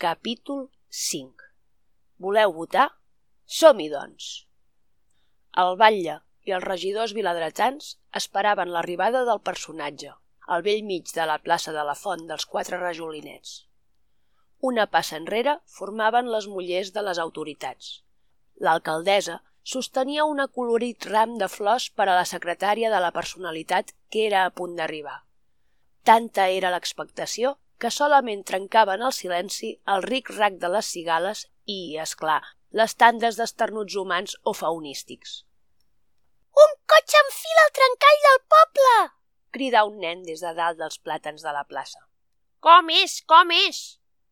Capítol 5 Voleu votar? Som-hi, doncs! El batlle i els regidors viladretans esperaven l'arribada del personatge, al vell mig de la plaça de la Font dels Quatre Rajolinets. Una passa enrere formaven les mullers de les autoritats. L'alcaldessa sostenia un acolorit ram de flors per a la secretària de la personalitat que era a punt d'arribar. Tanta era l'expectació que solament trencaven el silenci el ric-rac de les cigales i, és clar, les tandes d'esternuts humans o faunístics. Un cotxe enfila el trencall del poble! cridà un nen des de dalt dels plàtans de la plaça. Com és, com és?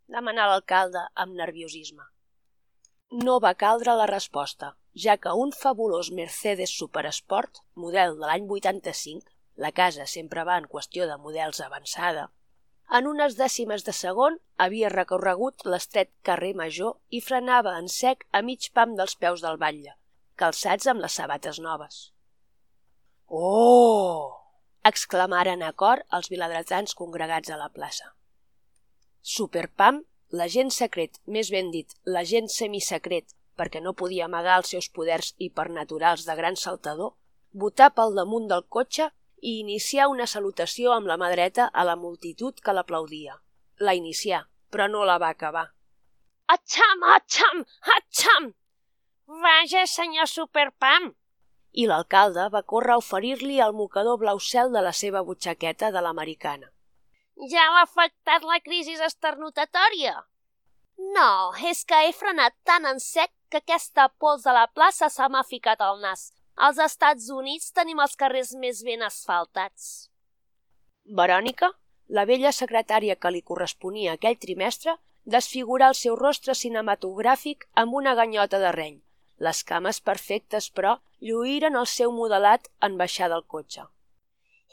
demanà l'alcalde amb nerviosisme. No va caldre la resposta, ja que un fabulós Mercedes Supersport, model de l'any 85, la casa sempre va en qüestió de models avançada, en unes dècimes de segon havia recorregut l'estret carrer Major i frenava en sec a mig pam dels peus del batlle, calçats amb les sabates noves. Oh! exclamaren a cor els viladretans congregats a la plaça. Superpam, l'agent secret, més ben dit, l'agent semisecret, perquè no podia amagar els seus poders hipernaturals de gran saltador, botar pel damunt del cotxe i iniciar una salutació amb la mà dreta a la multitud que l'aplaudia. La inicià, però no la va acabar. Atxam, atxam, atxam! Vaja, senyor Superpam! I l'alcalde va córrer a oferir-li el mocador blau cel de la seva butxaqueta de l'americana. Ja l'ha afectat la crisi esternutatòria? No, és que he frenat tan en sec que aquesta pols de la plaça se m'ha ficat al nas. Als Estats Units tenim els carrers més ben asfaltats. Verònica, la vella secretària que li corresponia aquell trimestre, desfigurà el seu rostre cinematogràfic amb una ganyota de reny. Les cames perfectes, però, lluïren el seu modelat en baixar del cotxe.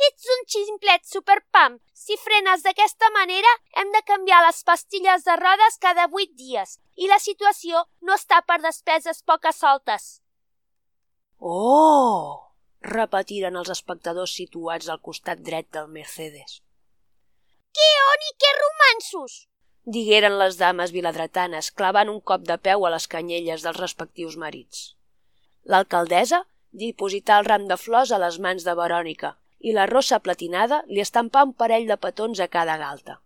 Ets un ximplet superpam. Si frenes d'aquesta manera, hem de canviar les pastilles de rodes cada vuit dies i la situació no està per despeses poques soltes. Oh! repetiren els espectadors situats al costat dret del Mercedes. Que on i que romansos! digueren les dames viladretanes, clavant un cop de peu a les canyelles dels respectius marits. L'alcaldessa diposità el ram de flors a les mans de Verònica i la rossa platinada li estampà un parell de petons a cada galta.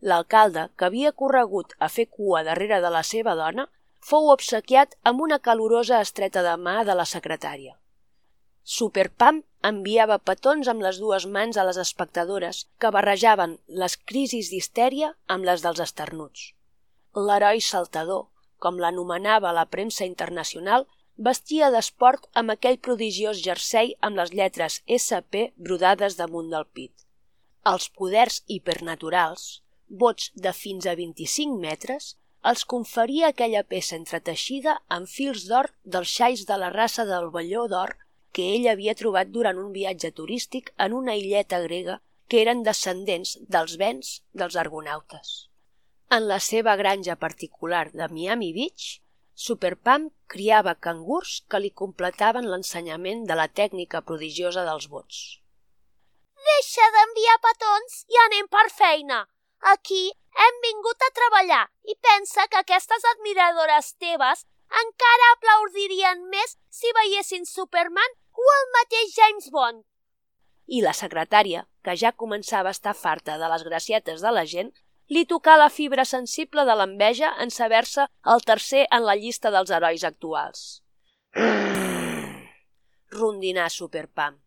L'alcalde, que havia corregut a fer cua darrere de la seva dona, fou obsequiat amb una calorosa estreta de mà de la secretària. Superpam enviava petons amb les dues mans a les espectadores que barrejaven les crisis d'histèria amb les dels esternuts. L'heroi saltador, com l'anomenava la premsa internacional, vestia d'esport amb aquell prodigiós jersei amb les lletres SP brodades damunt del pit. Els poders hipernaturals, bots de fins a 25 metres, els conferia aquella peça entreteixida amb fils d'or dels xais de la raça del velló d'or que ell havia trobat durant un viatge turístic en una illeta grega que eren descendents dels vents dels argonautes. En la seva granja particular de Miami Beach, Superpam criava cangurs que li completaven l'ensenyament de la tècnica prodigiosa dels bots. Deixa d'enviar petons i anem per feina. Aquí hem vingut a treballar i pensa que aquestes admiradores teves encara aplaudirien més si veiessin Superman o el mateix James Bond. I la secretària, que ja començava a estar farta de les gracietes de la gent, li tocà la fibra sensible de l'enveja en saber-se el tercer en la llista dels herois actuals. Rondinà Superpam.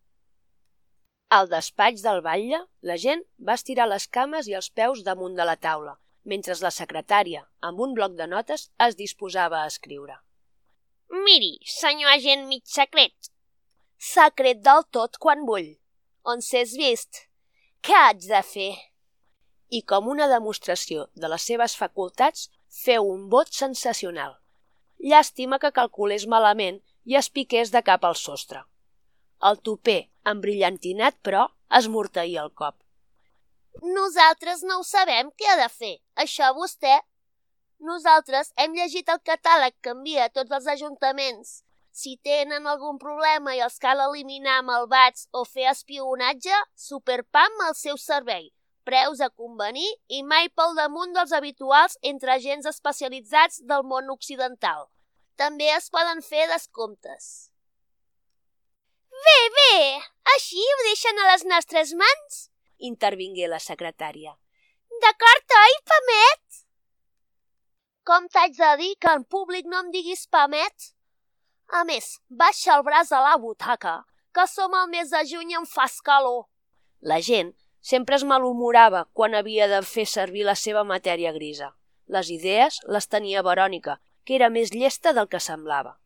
Al despatx del batlle, la gent va estirar les cames i els peus damunt de la taula, mentre la secretària, amb un bloc de notes, es disposava a escriure. Miri, senyor agent mig secret. Secret del tot quan vull. On s'és vist? Què haig de fer? I com una demostració de les seves facultats, feu un vot sensacional. Llàstima que calculés malament i es piqués de cap al sostre. El toper, embrillantinat, però, es mortaïa el cop. Nosaltres no ho sabem què ha de fer. Això vostè... Nosaltres hem llegit el catàleg que envia a tots els ajuntaments. Si tenen algun problema i els cal eliminar malvats o fer espionatge, Superpam al seu servei. preus a convenir i mai pel damunt dels habituals entre agents especialitzats del món occidental. També es poden fer descomptes. Bé, bé, així ho deixen a les nostres mans? intervingué la secretària. D'acord, oi, Pamet? Com t'haig de dir que en públic no em diguis Pamet? A més, baixa el braç a la butaca, que som al mes de juny i em fas calor. La gent sempre es malhumorava quan havia de fer servir la seva matèria grisa. Les idees les tenia Verònica, que era més llesta del que semblava.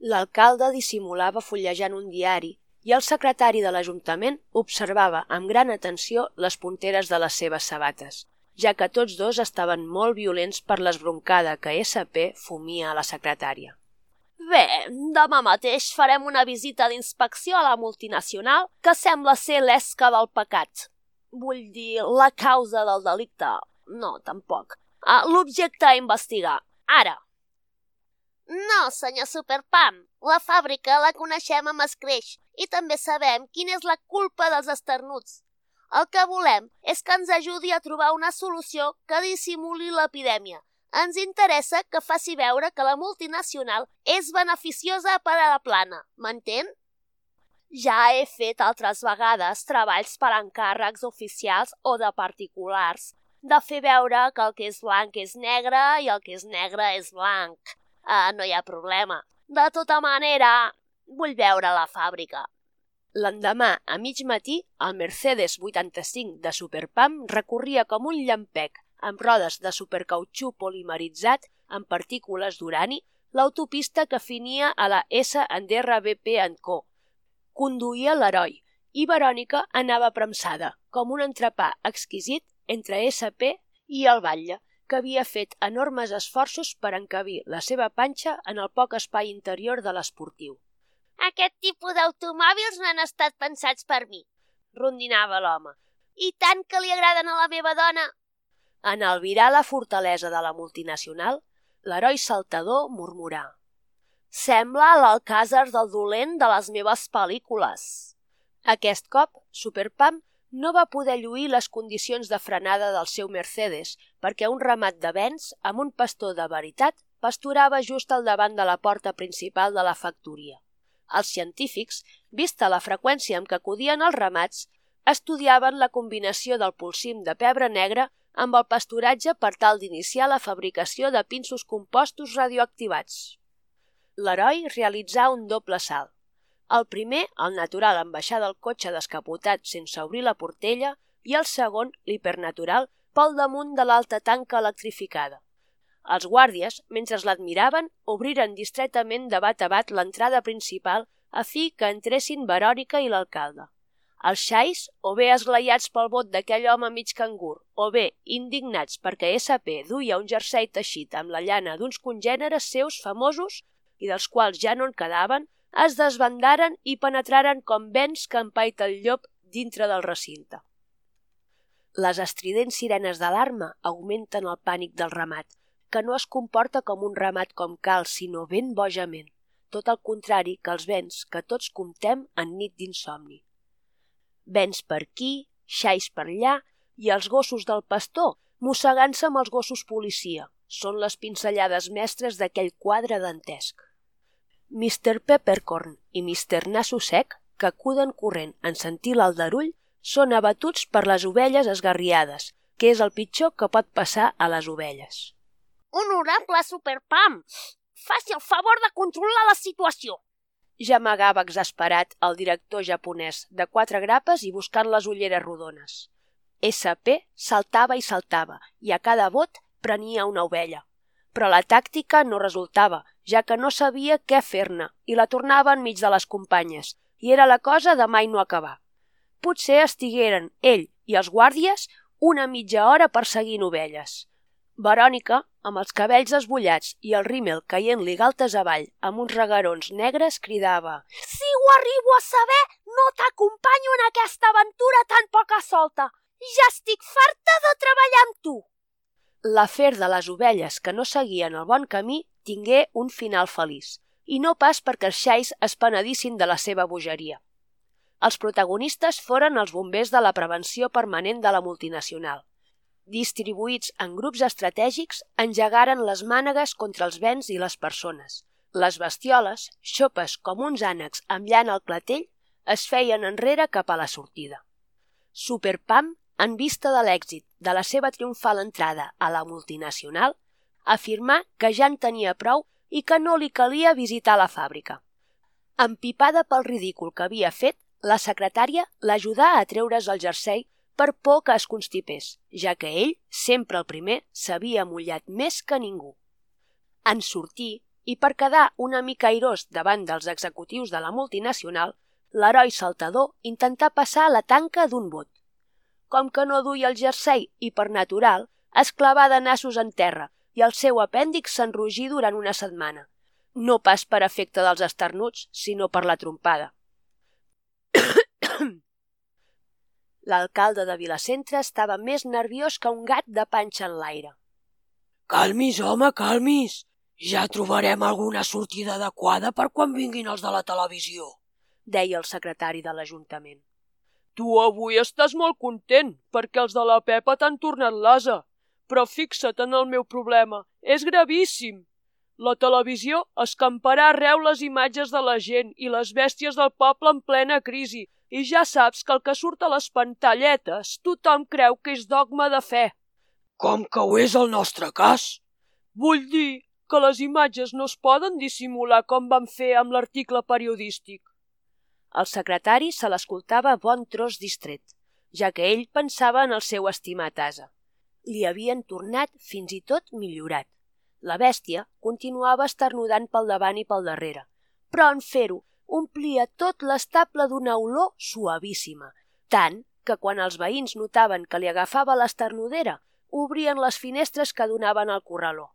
L'alcalde dissimulava fullejant un diari i el secretari de l'Ajuntament observava amb gran atenció les punteres de les seves sabates, ja que tots dos estaven molt violents per l'esbroncada que SP fumia a la secretària. Bé, demà mateix farem una visita d'inspecció a la multinacional que sembla ser l'esca del pecat. Vull dir, la causa del delicte. No, tampoc. Ah, L'objecte a investigar. Ara, no, senyor Superpam. La fàbrica la coneixem amb escreix i també sabem quina és la culpa dels esternuts. El que volem és que ens ajudi a trobar una solució que dissimuli l'epidèmia. Ens interessa que faci veure que la multinacional és beneficiosa per a la plana, m'entén? Ja he fet altres vegades treballs per encàrrecs oficials o de particulars, de fer veure que el que és blanc és negre i el que és negre és blanc uh, no hi ha problema. De tota manera, vull veure la fàbrica. L'endemà, a mig matí, el Mercedes 85 de Superpam recorria com un llampec amb rodes de supercautxú polimeritzat amb partícules d'urani l'autopista que finia a la S DRBP Co. Conduïa l'heroi i Verònica anava premsada, com un entrepà exquisit entre SP i el batlle, que havia fet enormes esforços per encabir la seva panxa en el poc espai interior de l'esportiu. Aquest tipus d'automòbils no han estat pensats per mi, rondinava l'home. I tant que li agraden a la meva dona. En albirar la fortalesa de la multinacional, l'heroi saltador murmurà. Sembla l'alcàsar del dolent de les meves pel·lícules. Aquest cop, Superpam no va poder lluir les condicions de frenada del seu Mercedes perquè un ramat de vents amb un pastor de veritat pasturava just al davant de la porta principal de la factoria. Els científics, vista la freqüència amb què acudien els ramats, estudiaven la combinació del pulsim de pebre negre amb el pasturatge per tal d'iniciar la fabricació de pinsos compostos radioactivats. L'heroi realitzà un doble salt. El primer, el natural en baixar del cotxe descapotat sense obrir la portella, i el segon, l'hipernatural, pel damunt de l'alta tanca electrificada. Els guàrdies, mentre l'admiraven, obriren distretament de bat a bat l'entrada principal a fi que entressin Verònica i l'alcalde. Els xais, o bé esglaiats pel vot d'aquell home mig cangur, o bé indignats perquè SP duia un jersei teixit amb la llana d'uns congèneres seus famosos i dels quals ja no en quedaven, es desbandaren i penetraren com vents que empaita el llop dintre del recinte. Les estridents sirenes d'alarma augmenten el pànic del ramat, que no es comporta com un ramat com cal, sinó ben bojament, tot el contrari que els vents que tots comptem en nit d'insomni. Vents per aquí, xais per allà, i els gossos del pastor, mossegant-se amb els gossos policia, són les pinzellades mestres d'aquell quadre dantesc. Mr. Peppercorn i Mr. Nasso Sec, que acuden corrent en sentir l'aldarull, són abatuts per les ovelles esgarriades, que és el pitjor que pot passar a les ovelles. Honorable Superpam, faci el favor de controlar la situació. Ja amagava exasperat el director japonès de quatre grapes i buscant les ulleres rodones. SP saltava i saltava i a cada vot prenia una ovella. Però la tàctica no resultava, ja que no sabia què fer-ne i la tornava enmig de les companyes, i era la cosa de mai no acabar. Potser estigueren ell i els guàrdies una mitja hora perseguint ovelles. Verònica, amb els cabells esbullats i el rímel caient-li galtes avall amb uns regarons negres, cridava «Si ho arribo a saber, no t'acompanyo en aquesta aventura tan poca solta! Ja estic farta de treballar amb tu!» L'afer de les ovelles que no seguien el bon camí tingué un final feliç, i no pas perquè els xais es penedissin de la seva bogeria. Els protagonistes foren els bombers de la prevenció permanent de la multinacional. Distribuïts en grups estratègics, engegaren les mànegues contra els vents i les persones. Les bestioles, xopes com uns ànecs amb llana al clatell, es feien enrere cap a la sortida. Superpam, en vista de l'èxit de la seva triomfal entrada a la multinacional, afirmà que ja en tenia prou i que no li calia visitar la fàbrica. Empipada pel ridícul que havia fet, la secretària l'ajudà a treure's el jersei per por que es constipés, ja que ell, sempre el primer, s'havia mullat més que ningú. En sortir, i per quedar una mica airós davant dels executius de la multinacional, l'heroi saltador intentà passar la tanca d'un bot. Com que no duia el jersei i per natural, es clavà de nassos en terra i el seu apèndix s'enrugí durant una setmana. No pas per efecte dels esternuts, sinó per la trompada. L'alcalde de Vilacentre estava més nerviós que un gat de panxa en l'aire. Calmis, home, calmis. Ja trobarem alguna sortida adequada per quan vinguin els de la televisió, deia el secretari de l'Ajuntament. Tu avui estàs molt content perquè els de la Pepa t'han tornat l'asa. Però fixa't en el meu problema. És gravíssim. La televisió escamparà arreu les imatges de la gent i les bèsties del poble en plena crisi i ja saps que el que surt a les pantalletes tothom creu que és dogma de fe. Com que ho és el nostre cas? Vull dir que les imatges no es poden dissimular com van fer amb l'article periodístic. El secretari se l'escoltava bon tros distret, ja que ell pensava en el seu estimat asa. Li havien tornat fins i tot millorat. La bèstia continuava esternudant pel davant i pel darrere, però en fer-ho omplia tot l'estable d'una olor suavíssima, tant que quan els veïns notaven que li agafava l'esternudera, obrien les finestres que donaven al corraló.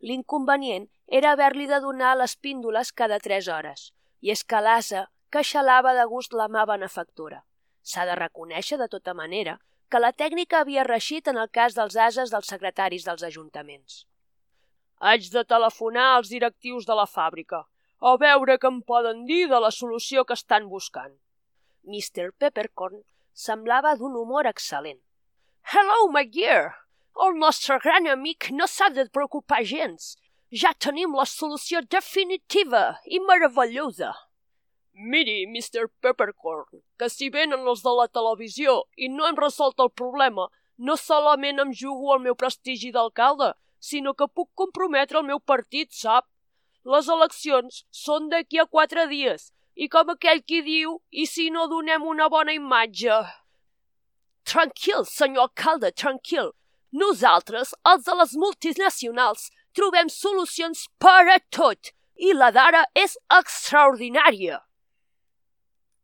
L'inconvenient era haver-li de donar les píndoles cada tres hores, i és que l'asa queixalava de gust la mà benefactora. S'ha de reconèixer de tota manera que la tècnica havia reixit en el cas dels ases dels secretaris dels ajuntaments. Haig de telefonar als directius de la fàbrica a veure què em poden dir de la solució que estan buscant. Mr. Peppercorn semblava d'un humor excel·lent. Hello, my dear! El nostre gran amic no s'ha de preocupar gens. Ja tenim la solució definitiva i meravellosa. Miri, Mr. Peppercorn, que si venen els de la televisió i no hem resolt el problema, no solament em jugo el meu prestigi d'alcalde, sinó que puc comprometre el meu partit, sap? Les eleccions són d'aquí a quatre dies i com aquell qui diu, i si no donem una bona imatge? Tranquil, senyor alcalde, tranquil. Nosaltres, els de les multinacionals, trobem solucions per a tot i la d'ara és extraordinària.